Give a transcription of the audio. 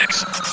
Octopus.